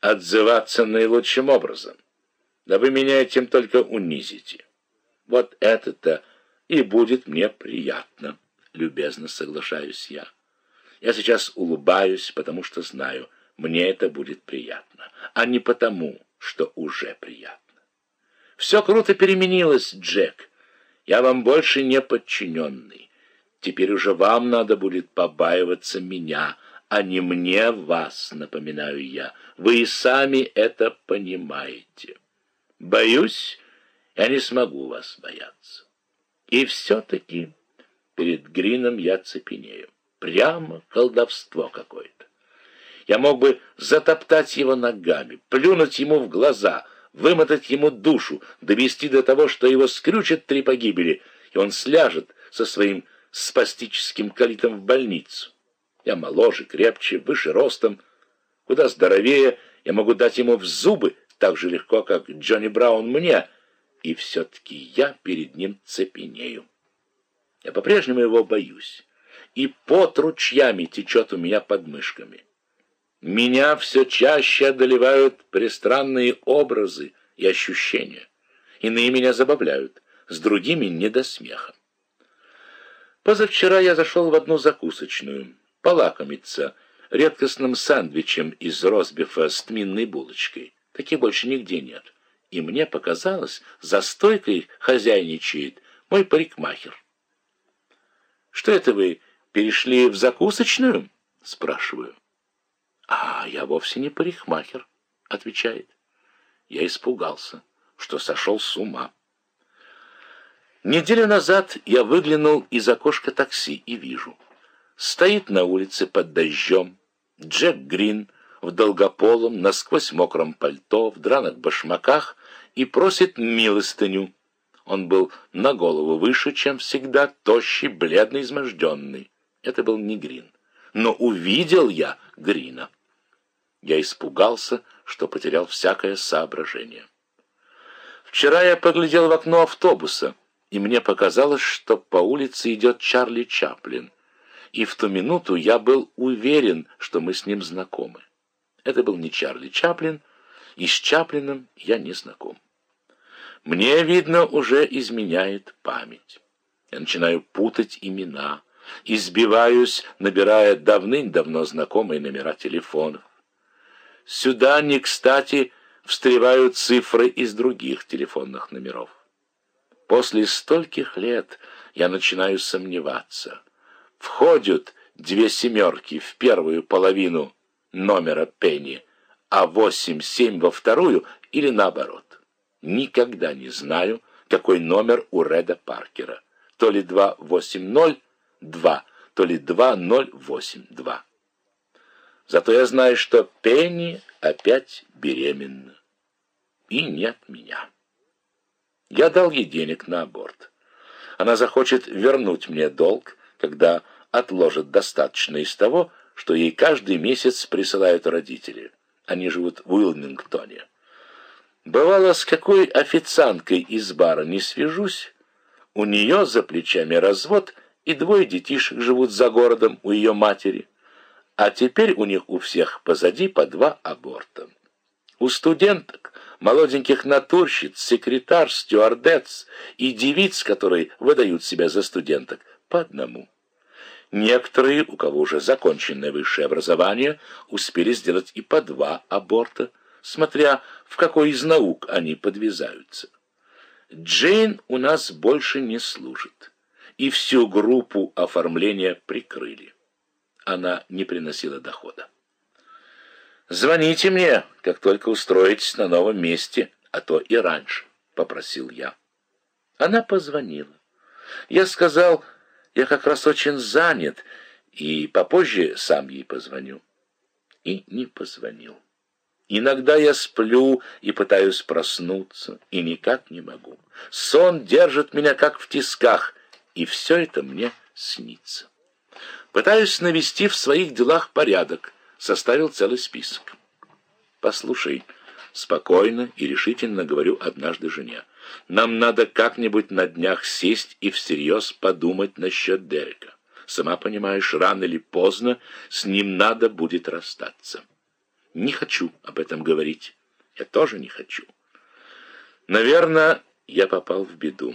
отзываться наилучшим образом. Да вы меня этим только унизите. Вот это-то и будет мне приятно, любезно соглашаюсь я. Я сейчас улыбаюсь, потому что знаю, мне это будет приятно, а не потому, что уже приятно. Все круто переменилось, Джек. Я вам больше не подчиненный. Теперь уже вам надо будет побаиваться меня, а не мне вас, напоминаю я. Вы и сами это понимаете. Боюсь, я не смогу вас бояться. И все-таки перед Грином я цепенею. Прямо колдовство какое-то. Я мог бы затоптать его ногами, плюнуть ему в глаза, вымотать ему душу, довести до того, что его скрючат три погибели, и он сляжет со своим спастическим калитом в больницу. Я моложе, крепче, выше ростом, куда здоровее, я могу дать ему в зубы так же легко, как Джонни Браун мне, и все-таки я перед ним цепенею. Я по-прежнему его боюсь, и пот ручьями течет у меня под мышками. Меня все чаще одолевают пристранные образы и ощущения. Иные меня забавляют, с другими не до смеха. Позавчера я зашел в одну закусочную, полакомиться редкостным сэндвичем из ростбифа с тминной булочкой. Таких больше нигде нет. И мне показалось, за стойкой хозяйничает мой парикмахер. «Что это вы, перешли в закусочную?» — спрашиваю. «А я вовсе не парикмахер», — отвечает. Я испугался, что сошел с ума. Неделю назад я выглянул из окошка такси и вижу. Стоит на улице под дождем Джек Грин в долгополом, насквозь мокром пальто, в драных башмаках и просит милостыню. Он был на голову выше, чем всегда, тощий, бледный, изможденный. Это был не Грин. Но увидел я Грина. Я испугался, что потерял всякое соображение. Вчера я поглядел в окно автобуса и мне показалось, что по улице идет Чарли Чаплин. И в ту минуту я был уверен, что мы с ним знакомы. Это был не Чарли Чаплин, и с Чаплином я не знаком. Мне, видно, уже изменяет память. Я начинаю путать имена, избиваюсь, набирая давным-давно знакомые номера телефонов. Сюда не кстати встревают цифры из других телефонных номеров. После стольких лет я начинаю сомневаться. Входят две семерки в первую половину номера Пенни, а восемь-семь во вторую или наоборот. Никогда не знаю, какой номер у Реда Паркера. То ли 280-2, то ли 2082. Зато я знаю, что Пенни опять беременна. И нет меня. Я дал ей денег на аборт. Она захочет вернуть мне долг, когда отложит достаточно из того, что ей каждый месяц присылают родители. Они живут в Уилмингтоне. Бывало, с какой официанткой из бара не свяжусь, у нее за плечами развод, и двое детишек живут за городом у ее матери. А теперь у них у всех позади по два аборта. У студенток молоденьких натурщиц, секретарь, стюардесс и девиц, которые выдают себя за студенток, по одному. Некоторые, у кого уже законченное высшее образование, успели сделать и по два аборта, смотря в какой из наук они подвязаются. Джейн у нас больше не служит, и всю группу оформления прикрыли. Она не приносила дохода. «Звоните мне, как только устроитесь на новом месте, а то и раньше», — попросил я. Она позвонила. Я сказал, я как раз очень занят, и попозже сам ей позвоню. И не позвонил. Иногда я сплю и пытаюсь проснуться, и никак не могу. Сон держит меня как в тисках, и все это мне снится. Пытаюсь навести в своих делах порядок — составил целый список. «Послушай», — спокойно и решительно говорю однажды жене, «нам надо как-нибудь на днях сесть и всерьез подумать насчет Дерека. Сама понимаешь, рано или поздно с ним надо будет расстаться. Не хочу об этом говорить. Я тоже не хочу. Наверное, я попал в беду.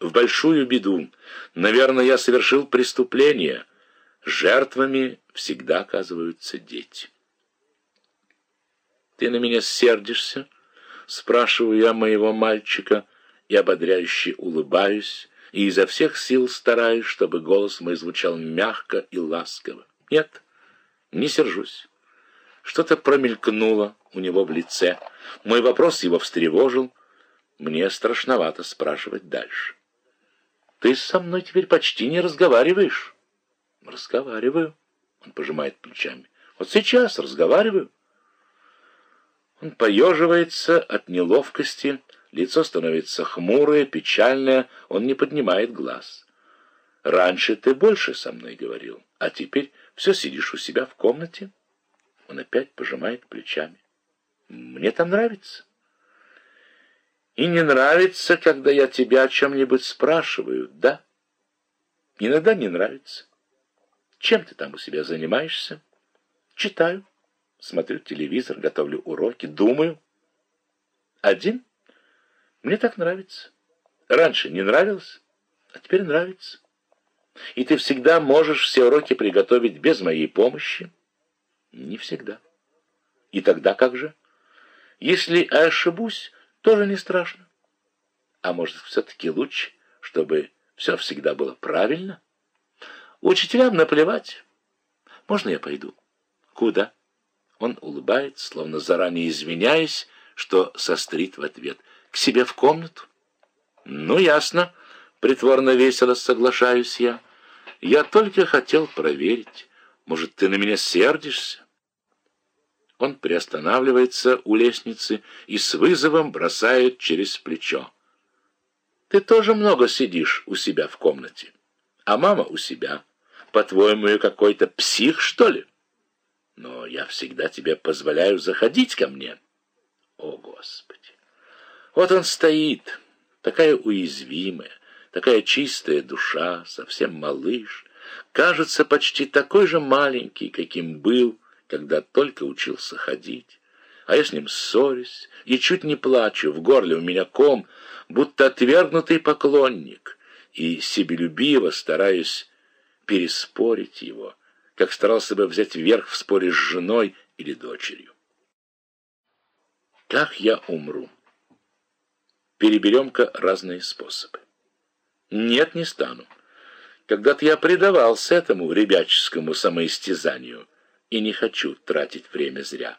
В большую беду. Наверное, я совершил преступление. Жертвами всегда оказываются дети. «Ты на меня сердишься?» — спрашиваю я моего мальчика, и ободряюще улыбаюсь, и изо всех сил стараюсь, чтобы голос мой звучал мягко и ласково. Нет, не сержусь. Что-то промелькнуло у него в лице. Мой вопрос его встревожил. Мне страшновато спрашивать дальше. «Ты со мной теперь почти не разговариваешь?» «Разговариваю», — он пожимает плечами. «Вот сейчас разговариваю». Он поеживается от неловкости, лицо становится хмурое, печальное, он не поднимает глаз. «Раньше ты больше со мной говорил, а теперь все сидишь у себя в комнате?» Он опять пожимает плечами. «Мне там нравится». «И не нравится, когда я тебя о чем-нибудь спрашиваю, да?» «Иногда не нравится. Чем ты там у себя занимаешься?» «Читаю». Смотрю телевизор, готовлю уроки, думаю. Один? Мне так нравится. Раньше не нравилось, а теперь нравится. И ты всегда можешь все уроки приготовить без моей помощи? Не всегда. И тогда как же? Если ошибусь, тоже не страшно. А может, все-таки лучше, чтобы все всегда было правильно? Учителям наплевать. Можно я пойду? Куда? Он улыбается, словно заранее извиняясь, что сострит в ответ. «К себе в комнату?» «Ну, ясно», — притворно весело соглашаюсь я. «Я только хотел проверить. Может, ты на меня сердишься?» Он приостанавливается у лестницы и с вызовом бросает через плечо. «Ты тоже много сидишь у себя в комнате, а мама у себя. По-твоему, я какой-то псих, что ли?» но я всегда тебе позволяю заходить ко мне. О, Господи! Вот он стоит, такая уязвимая, такая чистая душа, совсем малыш, кажется почти такой же маленький, каким был, когда только учился ходить. А я с ним ссорюсь и чуть не плачу, в горле у меня ком, будто отвергнутый поклонник, и себелюбиво стараюсь переспорить его — как старался бы взять верх в споре с женой или дочерью. Как я умру? Переберем-ка разные способы. Нет, не стану. Когда-то я предавался этому ребяческому самоистязанию и не хочу тратить время зря.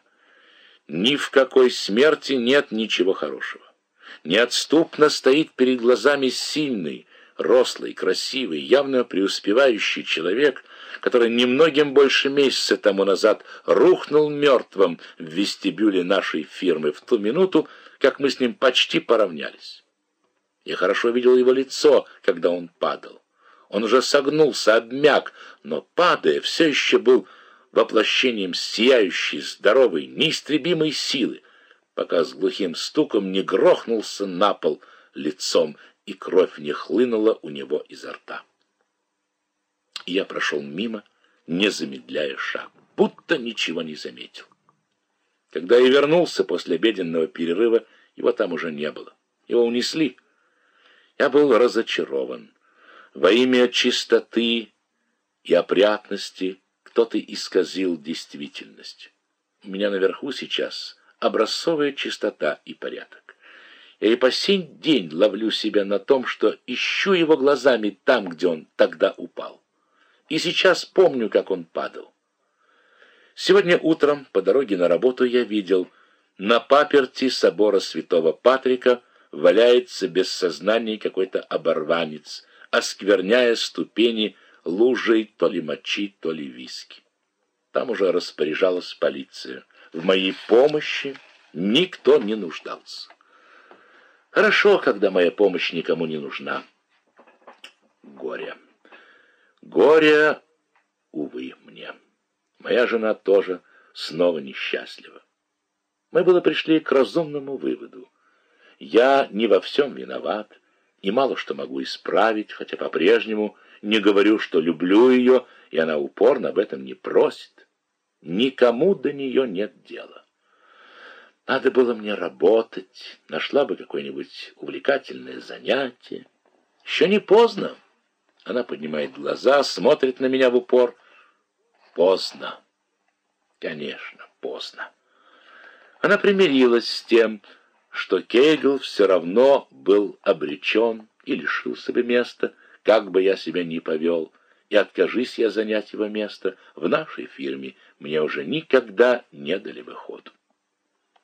Ни в какой смерти нет ничего хорошего. Неотступно стоит перед глазами сильный, рослый, красивый, явно преуспевающий человек, который немногим больше месяца тому назад рухнул мертвым в вестибюле нашей фирмы в ту минуту, как мы с ним почти поравнялись. Я хорошо видел его лицо, когда он падал. Он уже согнулся, обмяк, но, падая, все еще был воплощением сияющей, здоровой, неистребимой силы, пока с глухим стуком не грохнулся на пол лицом, и кровь не хлынула у него изо рта. Я прошел мимо, не замедляя шаг, будто ничего не заметил. Когда я вернулся после обеденного перерыва, его там уже не было. Его унесли. Я был разочарован. Во имя чистоты и опрятности кто-то исказил действительность. У меня наверху сейчас образцовая чистота и порядок. Я и по сей день ловлю себя на том, что ищу его глазами там, где он тогда упал. И сейчас помню, как он падал. Сегодня утром по дороге на работу я видел, на паперти собора святого Патрика валяется без сознания какой-то оборванец, оскверняя ступени лужей то ли мочи, то ли виски. Там уже распоряжалась полиция. В моей помощи никто не нуждался. Хорошо, когда моя помощь никому не нужна. Горе. Горе, увы, мне. Моя жена тоже снова несчастлива. Мы было пришли к разумному выводу. Я не во всем виноват и мало что могу исправить, хотя по-прежнему не говорю, что люблю ее, и она упорно об этом не просит. никому до нее нет дела. Надо было мне работать, нашла бы какое-нибудь увлекательное занятие. Еще не поздно. Она поднимает глаза, смотрит на меня в упор. Поздно. Конечно, поздно. Она примирилась с тем, что Кейгл все равно был обречен и лишил себе места, как бы я себя ни повел, и откажись я занять его место, в нашей фирме мне уже никогда не дали бы.